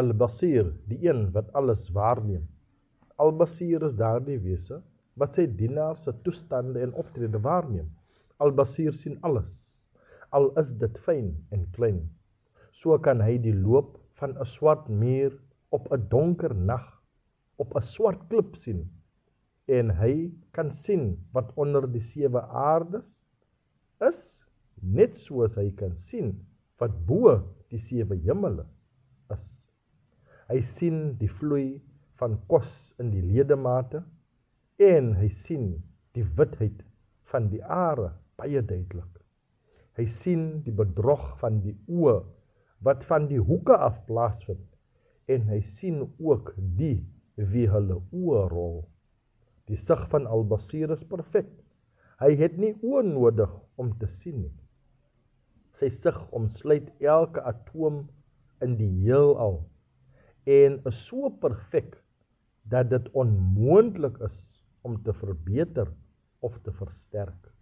Al-Basir, die een wat alles waarneem. Al-Basir is daardie wese wat sy dienaar se toestande en optrede waarneem. Al-Basir sien alles. Al is dit fyn en klein. So kan hy die loop van 'n swart muur op 'n donker nag op 'n swart klip sien en hy kan sien wat onder die sewe aardes is net soos hy kan sien wat bo die sewe hemele is. Hy sien die vloei van kos in die ledemate en hy sien die witheid van die are baie duidelik. Hy sien die bedrog van die oë wat van die hoeke af plaasvind en hy sien ook die wie hulle oë rol. Die sig van Al-Basir is perfek. Hy het nie oë nodig om te sien nie. Sy sig omsluit elke atoom in die heelal en is so perfek dat dit onmoontlik is om te verbeter of te versterk.